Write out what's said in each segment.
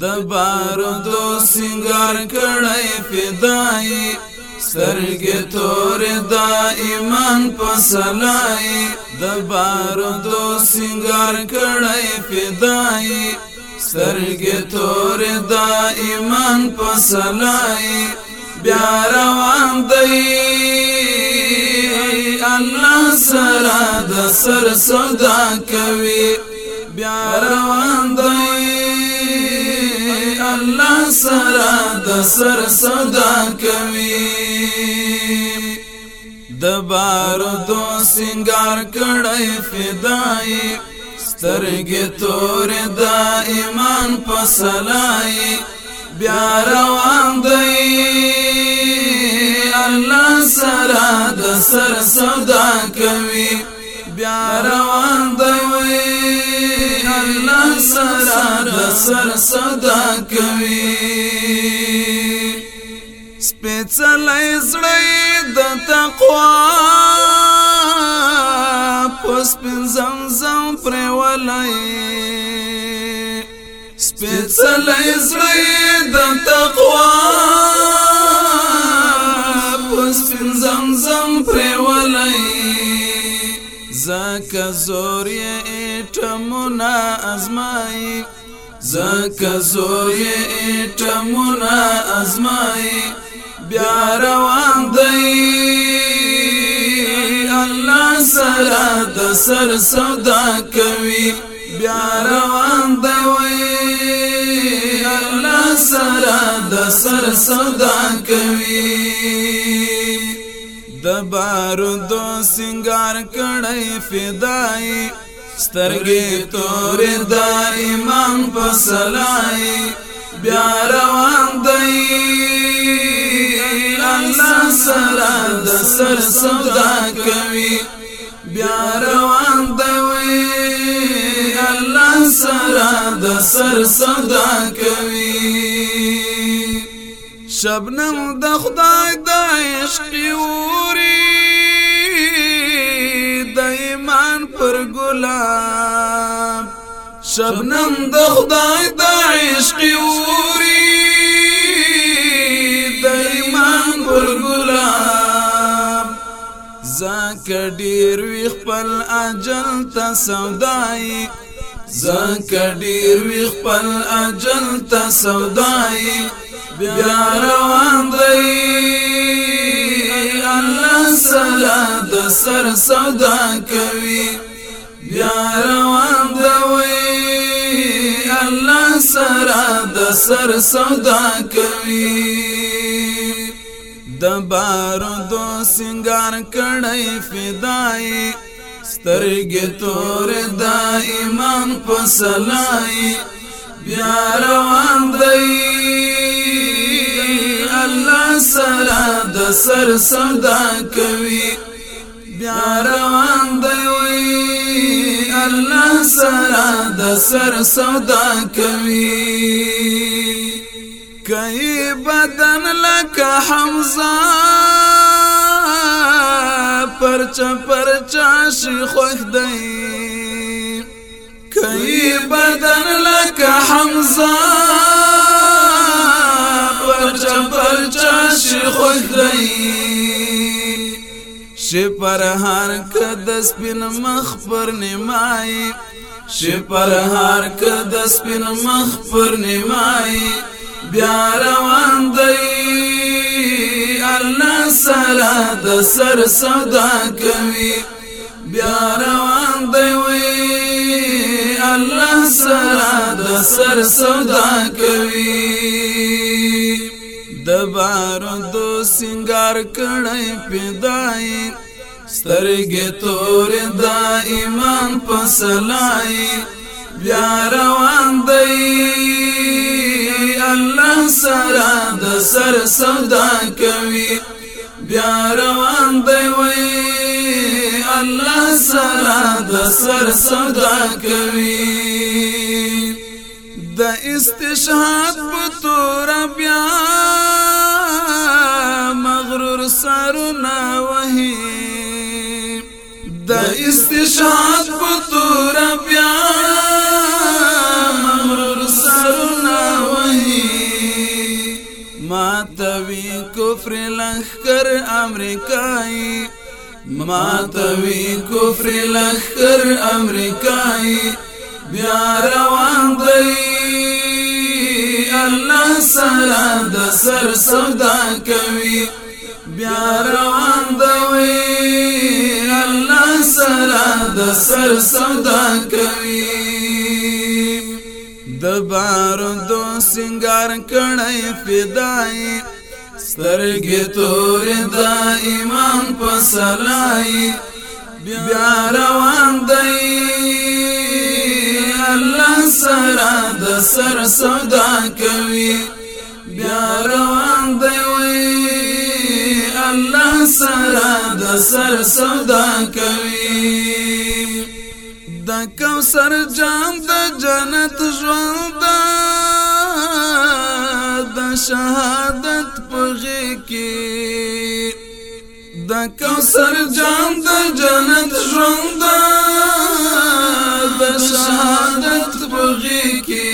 د بارودو سنگار کړای فدای سرګې تور د ایمان پسلای د بارودو سنگار کړای فدای سرګې تور د ایمان پسلای بیا روان دی الله سره د سر صدا کوي بیا روان دی سره د سر صدا کوي د بار دو سنگار کړي فدای سترګې تور د ایمان پسلای بیا روان دی الله سره د سر صدا کوي بیا روان دی الله سره د سر صدا کوي سپېڅلې زړې د تقوا پس پن زمزم پر ولای سپېڅلې زړې د تقوا پس پن زمزم پر ولای زکه زورې ټمونه ازمایي زکه زورې ټمونه ازمایي بیا روان دی الله سره د سر سودا کوي بیا روان دی الله سره د سر سودا کوي د بارودو سنگار کړی فدای سترګې تورې د امام په سلای بیا روان دی الله سره د سر سودا کوي بیا روان دی الله سره د سر سودا کوي شبنم د خدای د عشق اوري د ایمان پر ګلاب شبنم د خدای د عشق اوري د ایمان پر ګلاب زکه ډیر وی خپل اجل ته سودای زکه ډیر وی خپل اجل ته سودای بیا روان دی سلا د سر صدا کوي بیا روان دوي الله سره د سر صدا کوي د بارو دو سنگار کړي فدای سترګې تور د ایمان په سلای بیا روان دی سره د سر صدا کوي بیا روان دی وی الله سره د سر صدا کوي کای بدن لک حمزه پرچا پرچا شي خوخ دی کای بدن لک حمزه چپل چاش خوش دی شپر هر کد سپین مخ پر نمای شپر هر کد سپین مخ پر نمای بیا روان دی الله سره د سر سودا کوي بیا روان دی وی الله سره د سر سودا کوي د بار دو سنگار کړي پیدای سترګې تور د ایمان پسلای بیا روان دی الله سره د سر سودا کوي بیا روان دی وای الله سره د سر سودا کوي د استشهاد په تور بیا سرنا وهي د استشهاد په تور بیا مغرور سرنا وهي ما توي کفر لخر امریکای ما توي کفر لخر امریکای بیا روان دی الله سره د سر سودا کوي بیا روان دوي الله سره د سر سودا کوي د بار دو سنگار کړي فدای سترګې تور د ایمان پسلای بیا روان دی الله سره د سر سودا کوي بیا روان ځان سره د سر سودا کوي د کوثر جان د جنت ژوند د شهادت پغې کې د کوثر جان د جنت ژوند د شهادت پغې کې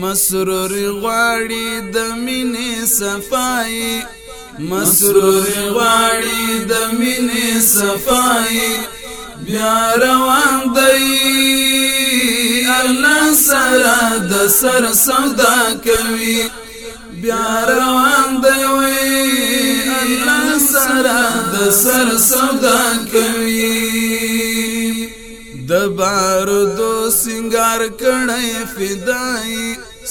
مسرور غواړي د مینې صفای مسرور غواړي د مینې صفای بیا روان دی الله سره د سر سودا کوي بیا روان دی وی الله سره د سر سودا کوي د بارودو سنگار کړی فدای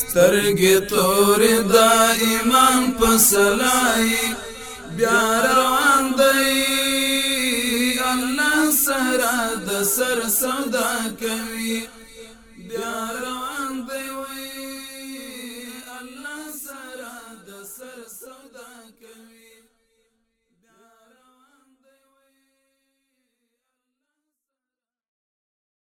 سترګې تورې د ایمان په سلای بیا روان دی الله سره د سر سودا کوي